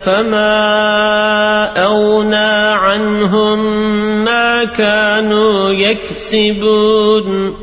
فما أغنى عنهم ما كانوا يكسبون